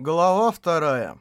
Глава вторая.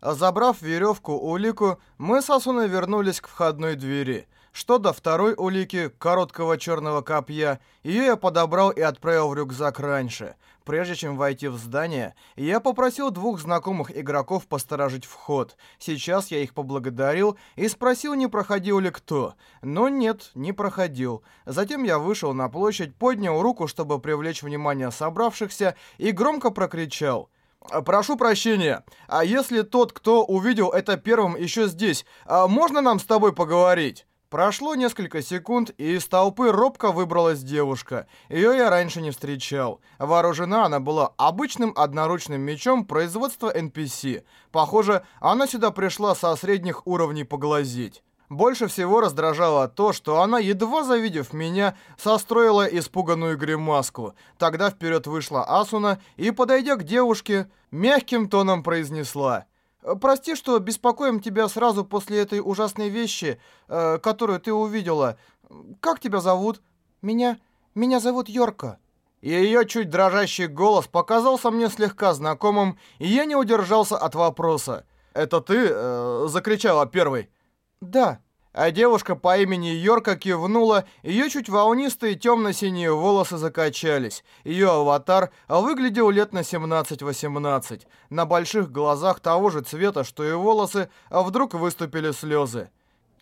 Забрав веревку улику, мы с Асуной вернулись к входной двери. Что до второй улики, короткого черного копья, ее я подобрал и отправил в рюкзак раньше. Прежде чем войти в здание, я попросил двух знакомых игроков посторожить вход. Сейчас я их поблагодарил и спросил, не проходил ли кто. Но нет, не проходил. Затем я вышел на площадь, поднял руку, чтобы привлечь внимание собравшихся, и громко прокричал — Прошу прощения, а если тот, кто увидел это первым еще здесь, а можно нам с тобой поговорить? Прошло несколько секунд, и из толпы робко выбралась девушка. Ее я раньше не встречал. Вооружена она была обычным одноручным мечом производства NPC. Похоже, она сюда пришла со средних уровней поглазеть. Больше всего раздражало то, что она, едва завидев меня, состроила испуганную гримаску. Тогда вперед вышла Асуна и, подойдя к девушке, мягким тоном произнесла. «Прости, что беспокоим тебя сразу после этой ужасной вещи, э, которую ты увидела. Как тебя зовут?» «Меня... меня зовут Йорка». И ее чуть дрожащий голос показался мне слегка знакомым, и я не удержался от вопроса. «Это ты?» э, — закричала первой. «Да». А девушка по имени Йорка кивнула, ее чуть волнистые темно-синие волосы закачались. Ее аватар выглядел лет на 17-18. На больших глазах того же цвета, что и волосы, а вдруг выступили слезы.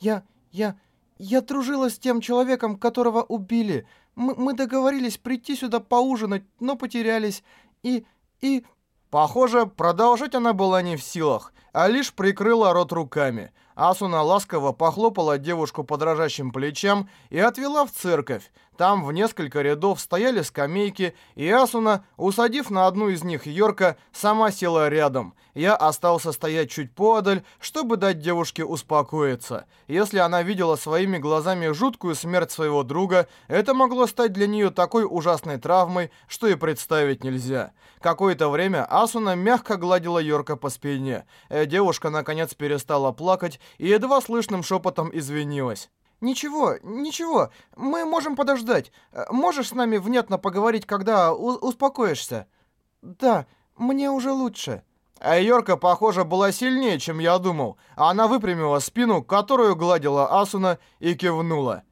«Я... я... я дружила с тем человеком, которого убили. Мы, мы договорились прийти сюда поужинать, но потерялись. И... и...» Похоже, продолжать она была не в силах, а лишь прикрыла рот руками. Асуна ласково похлопала девушку по дрожащим плечам и отвела в церковь. Там в несколько рядов стояли скамейки, и Асуна, усадив на одну из них Йорка, сама села рядом. Я остался стоять чуть поодаль, чтобы дать девушке успокоиться. Если она видела своими глазами жуткую смерть своего друга, это могло стать для нее такой ужасной травмой, что и представить нельзя. Какое-то время Асуна мягко гладила Йорка по спине. Э, девушка наконец перестала плакать и едва слышным шепотом извинилась. «Ничего, ничего, мы можем подождать. Можешь с нами внятно поговорить, когда успокоишься?» «Да, мне уже лучше». А Йорка, похоже, была сильнее, чем я думал. Она выпрямила спину, которую гладила Асуна, и кивнула.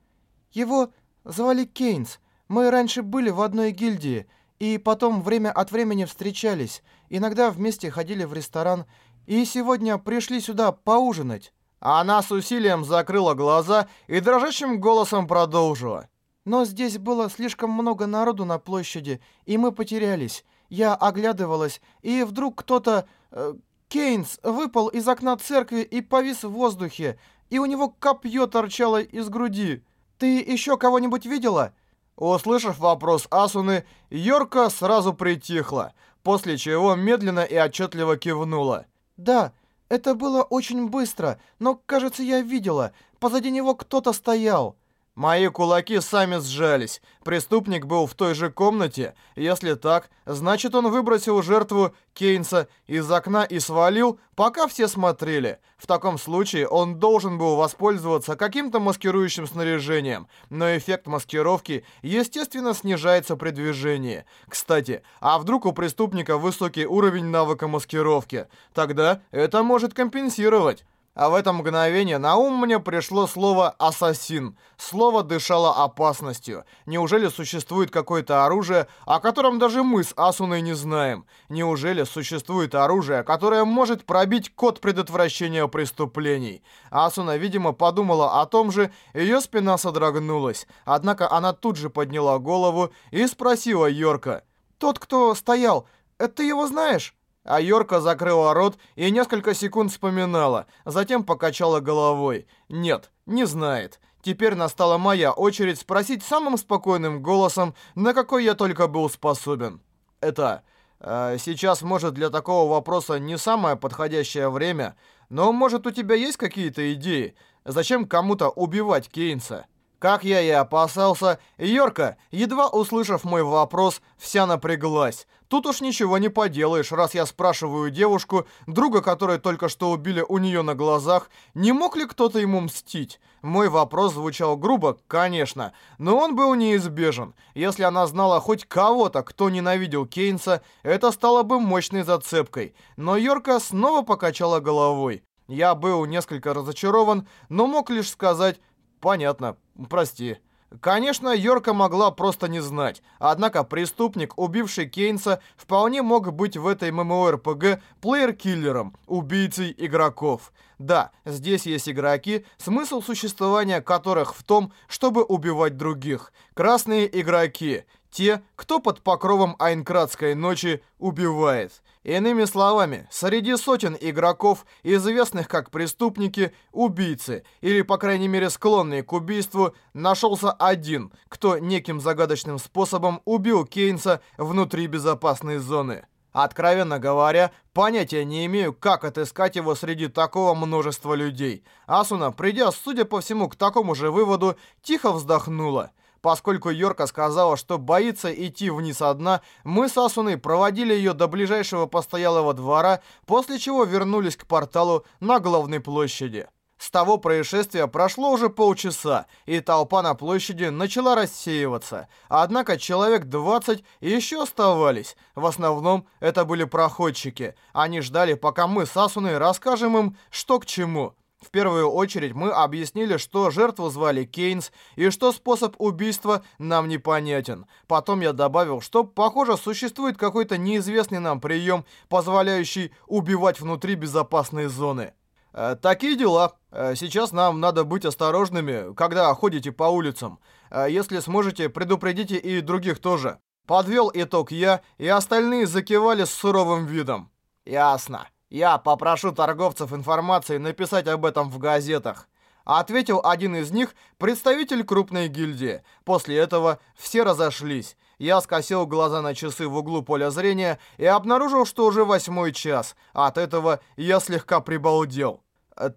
«Его звали Кейнс. Мы раньше были в одной гильдии, и потом время от времени встречались. Иногда вместе ходили в ресторан, и сегодня пришли сюда поужинать». Она с усилием закрыла глаза и дрожащим голосом продолжила. «Но здесь было слишком много народу на площади, и мы потерялись. Я оглядывалась, и вдруг кто-то... Э, Кейнс выпал из окна церкви и повис в воздухе, и у него копье торчало из груди. Ты еще кого-нибудь видела?» Услышав вопрос Асуны, Йорка сразу притихла, после чего медленно и отчетливо кивнула. «Да, это было очень быстро, но, кажется, я видела. Позади него кто-то стоял. Мои кулаки сами сжались. Преступник был в той же комнате. Если так, значит он выбросил жертву Кейнса из окна и свалил, пока все смотрели. В таком случае он должен был воспользоваться каким-то маскирующим снаряжением. Но эффект маскировки, естественно, снижается при движении. Кстати, а вдруг у преступника высокий уровень навыка маскировки? Тогда это может компенсировать. А в это мгновение на ум мне пришло слово «ассасин». Слово дышало опасностью. Неужели существует какое-то оружие, о котором даже мы с Асуной не знаем? Неужели существует оружие, которое может пробить код предотвращения преступлений? Асуна, видимо, подумала о том же, ее спина содрогнулась. Однако она тут же подняла голову и спросила Йорка. «Тот, кто стоял, ты его знаешь?» А Йорка закрыла рот и несколько секунд вспоминала, затем покачала головой. Нет, не знает. Теперь настала моя очередь спросить самым спокойным голосом, на какой я только был способен. Это... Э, сейчас, может, для такого вопроса не самое подходящее время, но, может, у тебя есть какие-то идеи? Зачем кому-то убивать Кейнса? Как я и опасался, Йорка, едва услышав мой вопрос, вся напряглась. Тут уж ничего не поделаешь, раз я спрашиваю девушку, друга которой только что убили у нее на глазах, не мог ли кто-то ему мстить? Мой вопрос звучал грубо, конечно, но он был неизбежен. Если она знала хоть кого-то, кто ненавидел Кейнса, это стало бы мощной зацепкой. Но Йорка снова покачала головой. Я был несколько разочарован, но мог лишь сказать «понятно, Прости. Конечно, Йорка могла просто не знать. Однако преступник, убивший Кейнса, вполне мог быть в этой ММО-РПГ плеер-киллером, убийцей игроков. Да, здесь есть игроки, смысл существования которых в том, чтобы убивать других. Красные игроки. Те, кто под покровом Айнкратской ночи убивает. Иными словами, среди сотен игроков, известных как преступники, убийцы, или, по крайней мере, склонные к убийству, нашелся один, кто неким загадочным способом убил Кейнса внутри безопасной зоны. Откровенно говоря, понятия не имею, как отыскать его среди такого множества людей. Асуна, придя, судя по всему, к такому же выводу, тихо вздохнула. Поскольку Йорка сказала, что боится идти вниз одна, мы с Асуной проводили ее до ближайшего постоялого двора, после чего вернулись к порталу на главной площади. С того происшествия прошло уже полчаса, и толпа на площади начала рассеиваться. Однако человек 20 еще оставались. В основном это были проходчики. Они ждали, пока мы с Асуной расскажем им, что к чему. В первую очередь мы объяснили, что жертву звали Кейнс и что способ убийства нам непонятен. Потом я добавил, что, похоже, существует какой-то неизвестный нам прием, позволяющий убивать внутри безопасной зоны. Э, такие дела. Э, сейчас нам надо быть осторожными, когда ходите по улицам. Э, если сможете, предупредите и других тоже. Подвел итог я, и остальные закивали с суровым видом. Ясно. Я попрошу торговцев информации написать об этом в газетах. Ответил один из них, представитель крупной гильдии. После этого все разошлись. Я скосил глаза на часы в углу поля зрения и обнаружил, что уже восьмой час. От этого я слегка прибалдел.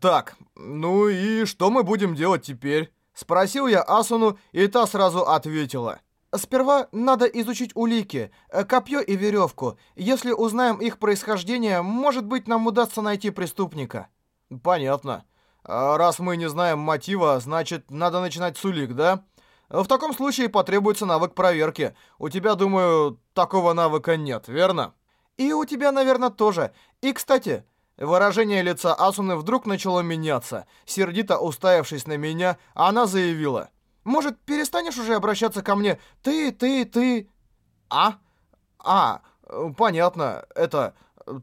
«Так, ну и что мы будем делать теперь?» Спросил я Асуну, и та сразу ответила. Сперва надо изучить улики, э, копье и веревку. Если узнаем их происхождение, может быть, нам удастся найти преступника. Понятно. А раз мы не знаем мотива, значит, надо начинать с улик, да? В таком случае потребуется навык проверки. У тебя, думаю, такого навыка нет, верно? И у тебя, наверное, тоже. И, кстати, выражение лица Асуны вдруг начало меняться. Сердито уставившись на меня, она заявила... Может, перестанешь уже обращаться ко мне? Ты, ты, ты... А? А, понятно. Это...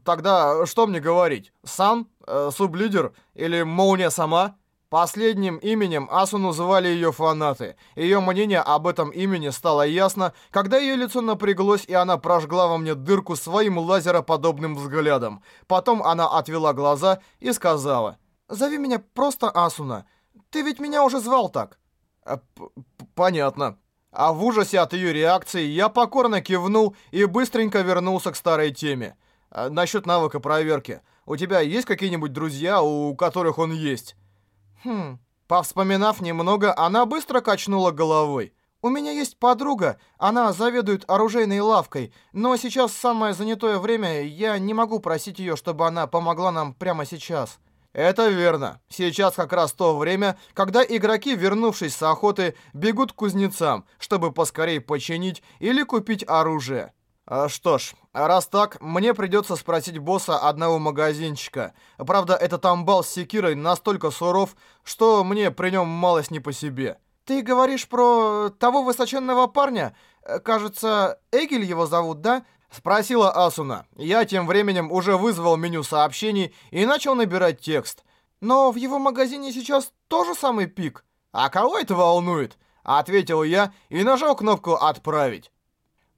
Тогда что мне говорить? Сан? Э, сублидер? Или Молния сама? Последним именем Асу называли ее фанаты. Ее мнение об этом имени стало ясно, когда ее лицо напряглось, и она прожгла во мне дырку своим лазероподобным взглядом. Потом она отвела глаза и сказала, «Зови меня просто Асуна. Ты ведь меня уже звал так». А, понятно. А в ужасе от ее реакции я покорно кивнул и быстренько вернулся к старой теме. А, насчет навыка проверки. У тебя есть какие-нибудь друзья, у которых он есть? Хм. Повспоминав немного, она быстро качнула головой. У меня есть подруга, она заведует оружейной лавкой, но сейчас самое занятое время, я не могу просить ее, чтобы она помогла нам прямо сейчас. Это верно. Сейчас как раз то время, когда игроки, вернувшись с охоты, бегут к кузнецам, чтобы поскорее починить или купить оружие. А, что ж, раз так, мне придется спросить босса одного магазинчика. Правда, этот амбал с секирой настолько суров, что мне при нем малость не по себе. Ты говоришь про того высоченного парня? Кажется, Эгель его зовут, да? Спросила Асуна. Я тем временем уже вызвал меню сообщений и начал набирать текст. Но в его магазине сейчас тоже самый пик. А кого это волнует? Ответил я и нажал кнопку «Отправить».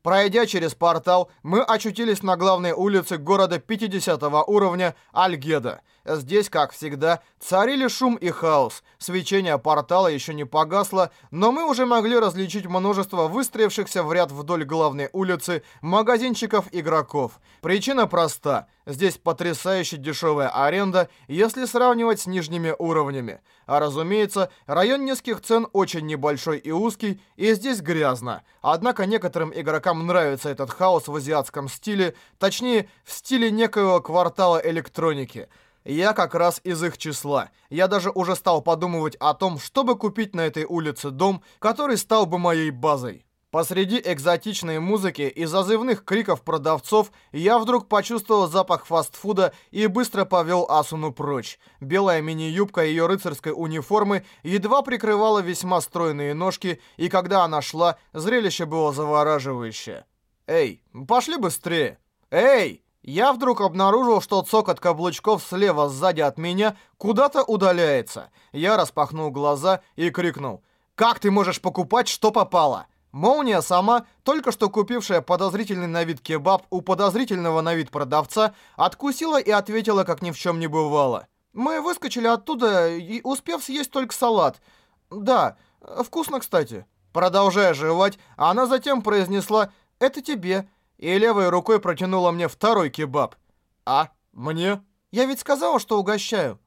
Пройдя через портал, мы очутились на главной улице города 50 уровня Альгеда. Здесь, как всегда, царили шум и хаос. Свечение портала еще не погасло, но мы уже могли различить множество выстроившихся в ряд вдоль главной улицы магазинчиков игроков. Причина проста. Здесь потрясающе дешевая аренда, если сравнивать с нижними уровнями. А разумеется, район низких цен очень небольшой и узкий, и здесь грязно. Однако некоторым игрокам нравится этот хаос в азиатском стиле, точнее, в стиле некоего квартала электроники. Я как раз из их числа. Я даже уже стал подумывать о том, чтобы купить на этой улице дом, который стал бы моей базой. Посреди экзотичной музыки и зазывных криков продавцов я вдруг почувствовал запах фастфуда и быстро повел Асуну прочь. Белая мини-юбка ее рыцарской униформы едва прикрывала весьма стройные ножки, и когда она шла, зрелище было завораживающее. «Эй, пошли быстрее!» «Эй!» Я вдруг обнаружил, что цокот каблучков слева сзади от меня куда-то удаляется. Я распахнул глаза и крикнул. «Как ты можешь покупать, что попало?» Молния сама, только что купившая подозрительный на вид кебаб у подозрительного на вид продавца, откусила и ответила, как ни в чем не бывало. «Мы выскочили оттуда, и успев съесть только салат. Да, вкусно, кстати». Продолжая жевать, она затем произнесла «Это тебе» и левой рукой протянула мне второй кебаб. «А? Мне?» «Я ведь сказала, что угощаю».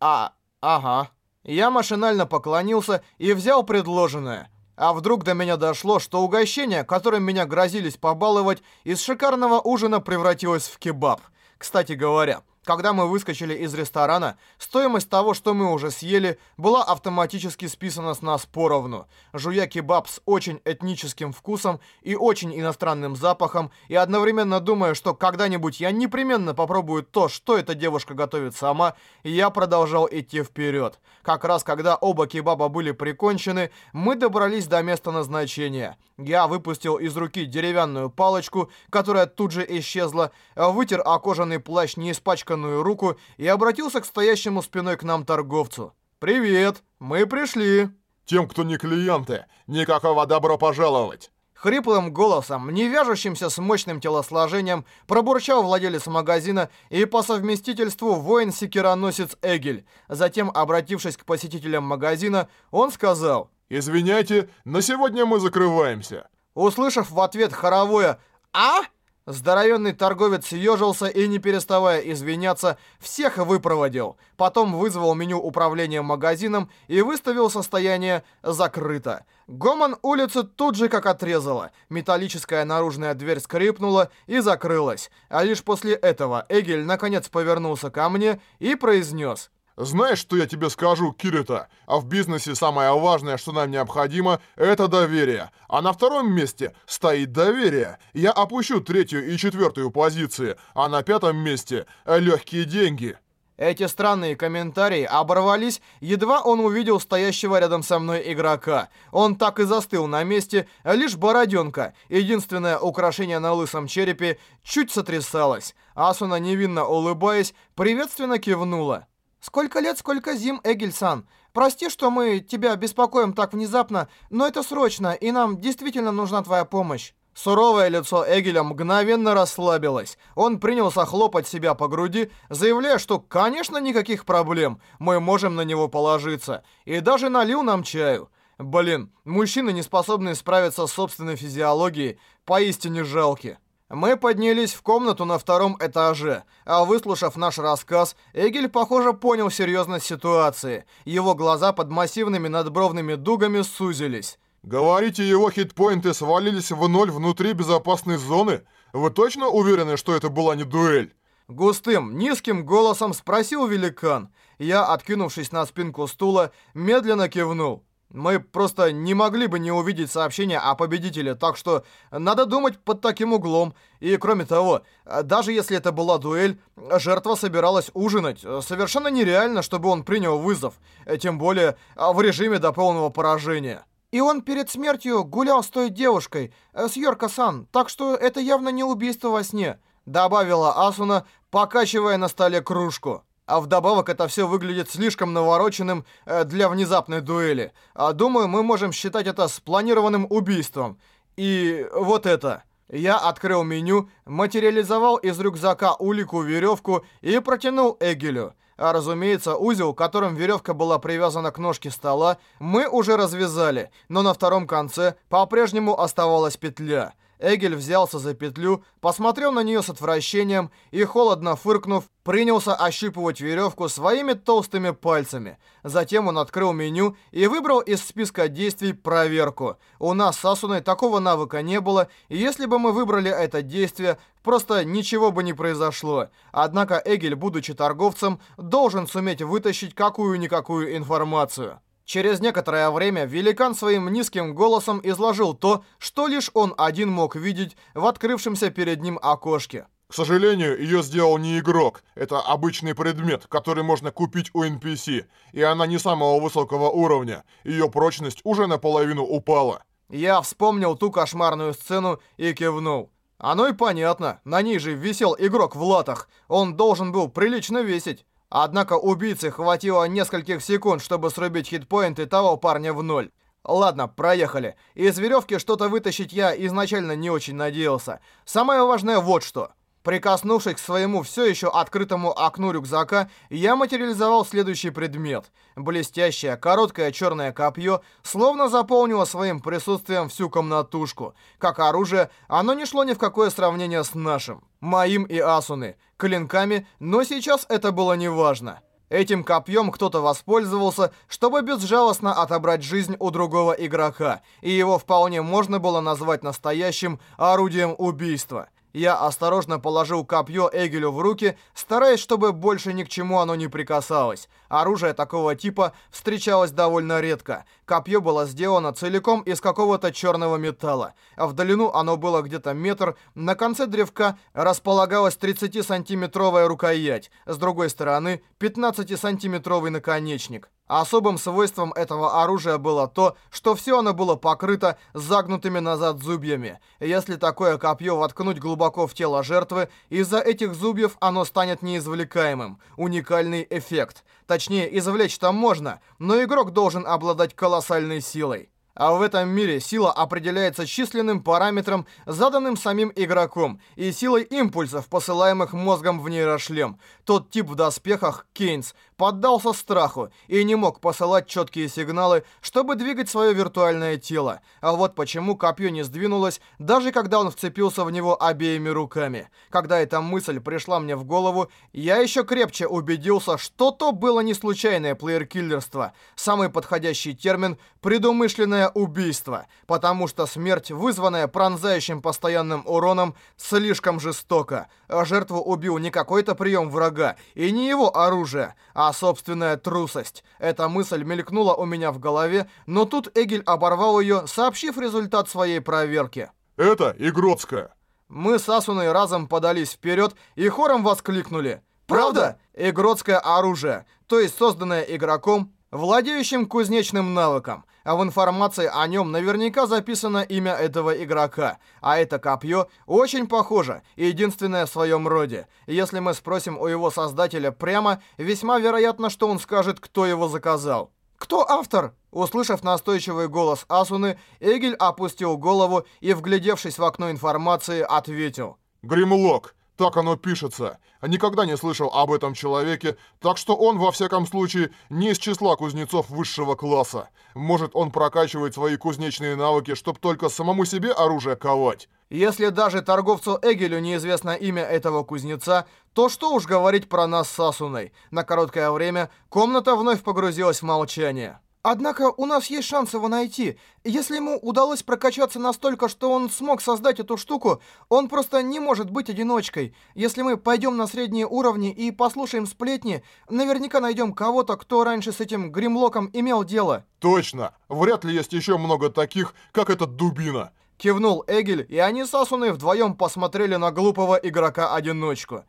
«А, ага». Я машинально поклонился и взял предложенное. А вдруг до меня дошло, что угощение, которым меня грозились побаловать, из шикарного ужина превратилось в кебаб. Кстати говоря, когда мы выскочили из ресторана, стоимость того, что мы уже съели, была автоматически списана с нас поровну. Жуя кебаб с очень этническим вкусом и очень иностранным запахом, и одновременно думая, что когда-нибудь я непременно попробую то, что эта девушка готовит сама, я продолжал идти вперед. Как раз когда оба кебаба были прикончены, мы добрались до места назначения. Я выпустил из руки деревянную палочку, которая тут же исчезла, вытер о кожаный плащ не скованную руку и обратился к стоящему спиной к нам торговцу. «Привет! Мы пришли!» «Тем, кто не клиенты, никакого добро пожаловать!» Хриплым голосом, не вяжущимся с мощным телосложением, пробурчал владелец магазина и по совместительству воин-секироносец Эгель. Затем, обратившись к посетителям магазина, он сказал «Извиняйте, на сегодня мы закрываемся». Услышав в ответ хоровое «А?», Здоровенный торговец съежился и, не переставая извиняться, всех выпроводил. Потом вызвал меню управления магазином и выставил состояние «закрыто». Гомон улицы тут же как отрезало. Металлическая наружная дверь скрипнула и закрылась. А лишь после этого Эгель наконец повернулся ко мне и произнес знаешь, что я тебе скажу, Кирита? А в бизнесе самое важное, что нам необходимо, это доверие. А на втором месте стоит доверие. Я опущу третью и четвертую позиции, а на пятом месте легкие деньги. Эти странные комментарии оборвались, едва он увидел стоящего рядом со мной игрока. Он так и застыл на месте, лишь бороденка, единственное украшение на лысом черепе, чуть сотрясалось. Асуна, невинно улыбаясь, приветственно кивнула. «Сколько лет, сколько зим, Эгельсан. Прости, что мы тебя беспокоим так внезапно, но это срочно, и нам действительно нужна твоя помощь». Суровое лицо Эгеля мгновенно расслабилось. Он принялся хлопать себя по груди, заявляя, что, конечно, никаких проблем, мы можем на него положиться, и даже налил нам чаю. Блин, мужчины, не способные справиться с собственной физиологией, поистине жалки. Мы поднялись в комнату на втором этаже, а выслушав наш рассказ, Эгель, похоже, понял серьезность ситуации. Его глаза под массивными надбровными дугами сузились. «Говорите, его хитпоинты свалились в ноль внутри безопасной зоны? Вы точно уверены, что это была не дуэль?» Густым, низким голосом спросил великан. Я, откинувшись на спинку стула, медленно кивнул. Мы просто не могли бы не увидеть сообщение о победителе, так что надо думать под таким углом. И кроме того, даже если это была дуэль, жертва собиралась ужинать. Совершенно нереально, чтобы он принял вызов. Тем более в режиме до полного поражения. И он перед смертью гулял с той девушкой, с Йорка-сан, так что это явно не убийство во сне, добавила Асуна, покачивая на столе кружку. А вдобавок это все выглядит слишком навороченным э, для внезапной дуэли. А думаю, мы можем считать это спланированным убийством. И вот это. Я открыл меню, материализовал из рюкзака улику веревку и протянул Эгелю. А разумеется, узел, которым веревка была привязана к ножке стола, мы уже развязали, но на втором конце по-прежнему оставалась петля — Эгель взялся за петлю, посмотрел на нее с отвращением и, холодно фыркнув, принялся ощипывать веревку своими толстыми пальцами. Затем он открыл меню и выбрал из списка действий проверку. У нас с Асуной такого навыка не было, и если бы мы выбрали это действие, просто ничего бы не произошло. Однако Эгель, будучи торговцем, должен суметь вытащить какую-никакую информацию. Через некоторое время великан своим низким голосом изложил то, что лишь он один мог видеть в открывшемся перед ним окошке. К сожалению, ее сделал не игрок. Это обычный предмет, который можно купить у NPC, и она не самого высокого уровня. Ее прочность уже наполовину упала. Я вспомнил ту кошмарную сцену и кивнул. Оно и понятно, на ней же висел игрок в латах. Он должен был прилично весить. Однако убийце хватило нескольких секунд, чтобы срубить хитпоинты того парня в ноль. Ладно, проехали. Из веревки что-то вытащить я изначально не очень надеялся. Самое важное вот что. Прикоснувшись к своему все еще открытому окну рюкзака, я материализовал следующий предмет. Блестящее, короткое черное копье словно заполнило своим присутствием всю комнатушку. Как оружие, оно не шло ни в какое сравнение с нашим. Моим и Асуны. Клинками, но сейчас это было неважно. Этим копьем кто-то воспользовался, чтобы безжалостно отобрать жизнь у другого игрока, и его вполне можно было назвать настоящим орудием убийства. Я осторожно положил копье Эгелю в руки, стараясь, чтобы больше ни к чему оно не прикасалось. Оружие такого типа встречалось довольно редко. Копье было сделано целиком из какого-то черного металла. В длину оно было где-то метр. На конце древка располагалась 30-сантиметровая рукоять. С другой стороны 15-сантиметровый наконечник. Особым свойством этого оружия было то, что все оно было покрыто загнутыми назад зубьями. Если такое копье воткнуть глубоко в тело жертвы, из-за этих зубьев оно станет неизвлекаемым. Уникальный эффект. Точнее, извлечь-то можно, но игрок должен обладать колоссальной силой. А в этом мире сила определяется численным параметром, заданным самим игроком, и силой импульсов, посылаемых мозгом в нейрошлем. Тот тип в доспехах, Кейнс, поддался страху и не мог посылать четкие сигналы, чтобы двигать свое виртуальное тело. А вот почему копье не сдвинулось, даже когда он вцепился в него обеими руками. Когда эта мысль пришла мне в голову, я еще крепче убедился, что то было не случайное плеер-киллерство. Самый подходящий термин – предумышленное убийство, потому что смерть, вызванная пронзающим постоянным уроном, слишком жестока. А жертву убил не какой-то прием врага и не его оружие, а собственная трусость. Эта мысль мелькнула у меня в голове, но тут Эгель оборвал ее, сообщив результат своей проверки. Это Игротская. Мы с Асуной разом подались вперед и хором воскликнули. «Правда? Игротское оружие, то есть созданное игроком, владеющим кузнечным навыком а в информации о нем наверняка записано имя этого игрока. А это копье очень похоже, единственное в своем роде. Если мы спросим у его создателя прямо, весьма вероятно, что он скажет, кто его заказал. «Кто автор?» Услышав настойчивый голос Асуны, Эгель опустил голову и, вглядевшись в окно информации, ответил. «Гримлок. Так оно пишется. Никогда не слышал об этом человеке, так что он, во всяком случае, не из числа кузнецов высшего класса. Может, он прокачивает свои кузнечные навыки, чтобы только самому себе оружие ковать. Если даже торговцу Эгелю неизвестно имя этого кузнеца, то что уж говорить про нас с Асуной. На короткое время комната вновь погрузилась в молчание. Однако у нас есть шанс его найти. Если ему удалось прокачаться настолько, что он смог создать эту штуку, он просто не может быть одиночкой. Если мы пойдем на средние уровни и послушаем сплетни, наверняка найдем кого-то, кто раньше с этим гримлоком имел дело. Точно. Вряд ли есть еще много таких, как этот дубина. Кивнул Эгель, и они с Асуной вдвоем посмотрели на глупого игрока-одиночку.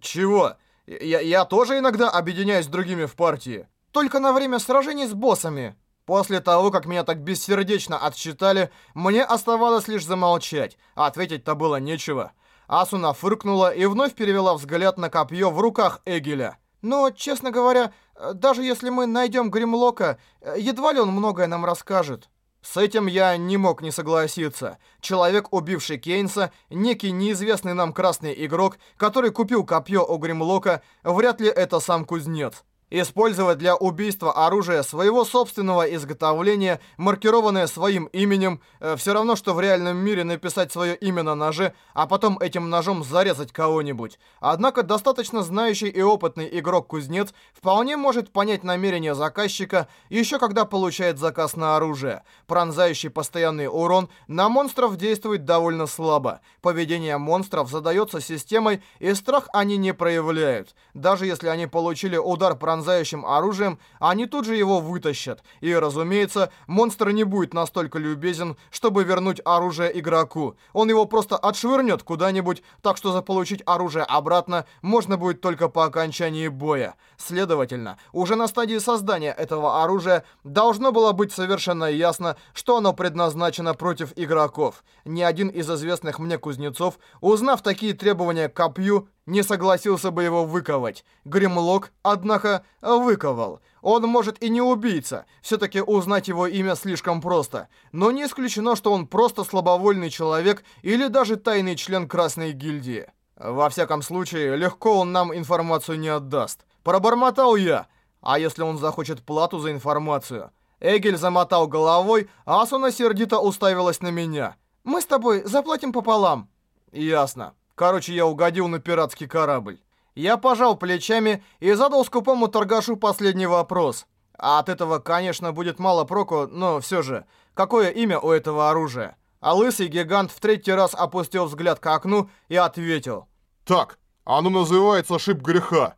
Чего? Я, я тоже иногда объединяюсь с другими в партии. Только на время сражений с боссами. После того, как меня так бессердечно отсчитали, мне оставалось лишь замолчать, а ответить-то было нечего. Асуна фыркнула и вновь перевела взгляд на копье в руках Эгеля. Но, честно говоря, даже если мы найдем Гримлока, едва ли он многое нам расскажет. С этим я не мог не согласиться. Человек, убивший Кейнса, некий неизвестный нам красный игрок, который купил копье у Гримлока, вряд ли это сам кузнец. Использовать для убийства оружие своего собственного изготовления, маркированное своим именем, э, все равно, что в реальном мире написать свое имя на ноже, а потом этим ножом зарезать кого-нибудь. Однако достаточно знающий и опытный игрок-кузнец вполне может понять намерения заказчика, еще когда получает заказ на оружие. Пронзающий постоянный урон на монстров действует довольно слабо. Поведение монстров задается системой, и страх они не проявляют. Даже если они получили удар пронзающий пронзающим оружием, они тут же его вытащат. И, разумеется, монстр не будет настолько любезен, чтобы вернуть оружие игроку. Он его просто отшвырнет куда-нибудь, так что заполучить оружие обратно можно будет только по окончании боя. Следовательно, уже на стадии создания этого оружия должно было быть совершенно ясно, что оно предназначено против игроков. Ни один из известных мне кузнецов, узнав такие требования к копью, не согласился бы его выковать. Гримлок, однако, выковал. Он, может, и не убийца. Все-таки узнать его имя слишком просто. Но не исключено, что он просто слабовольный человек или даже тайный член Красной Гильдии. Во всяком случае, легко он нам информацию не отдаст. Пробормотал я. А если он захочет плату за информацию? Эгель замотал головой, а Асуна сердито уставилась на меня. «Мы с тобой заплатим пополам». «Ясно». Короче, я угодил на пиратский корабль. Я пожал плечами и задал скупому торгашу последний вопрос. А от этого, конечно, будет мало проку, но все же, какое имя у этого оружия? А лысый гигант в третий раз опустил взгляд к окну и ответил. Так, оно называется шип греха.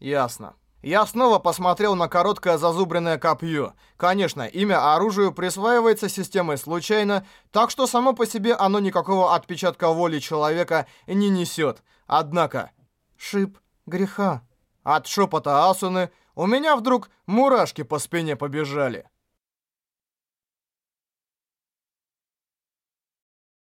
Ясно. Я снова посмотрел на короткое зазубренное копье. Конечно, имя оружию присваивается системой случайно, так что само по себе оно никакого отпечатка воли человека не несет. Однако... Шип греха. От шепота Асуны у меня вдруг мурашки по спине побежали.